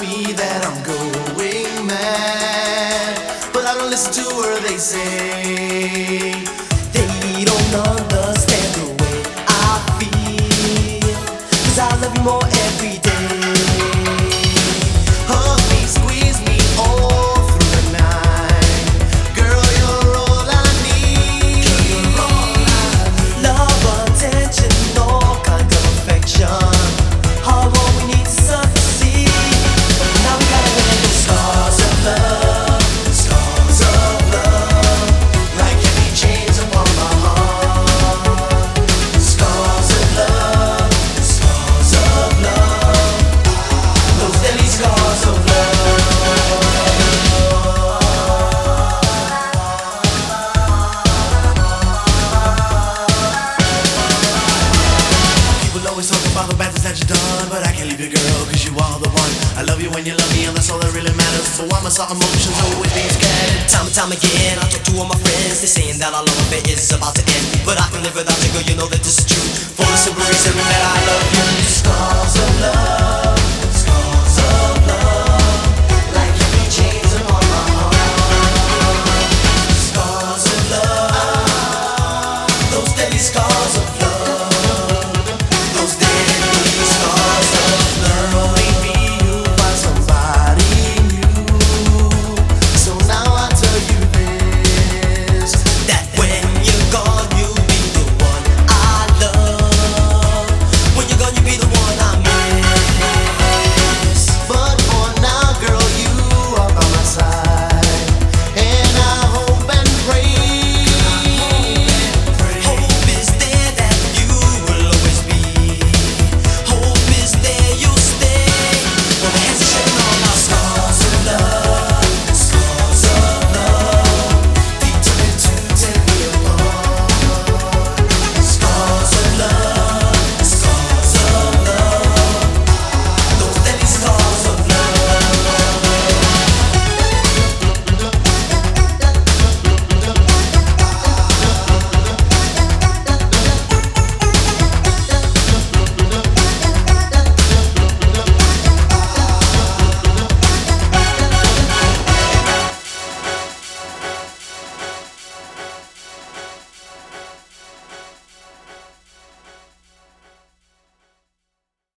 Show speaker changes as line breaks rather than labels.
me that I'm going mad. But I don't listen to what they say. They don't understand are the one. I love you when you love me, and that's all that really matters. So why must our emotions always be scattered? Time and time again, I talk to all my friends. They're saying that our love affair is about to end. But I can live without you, girl, you know that this is true. For the simple reason that I love you. Scars of love.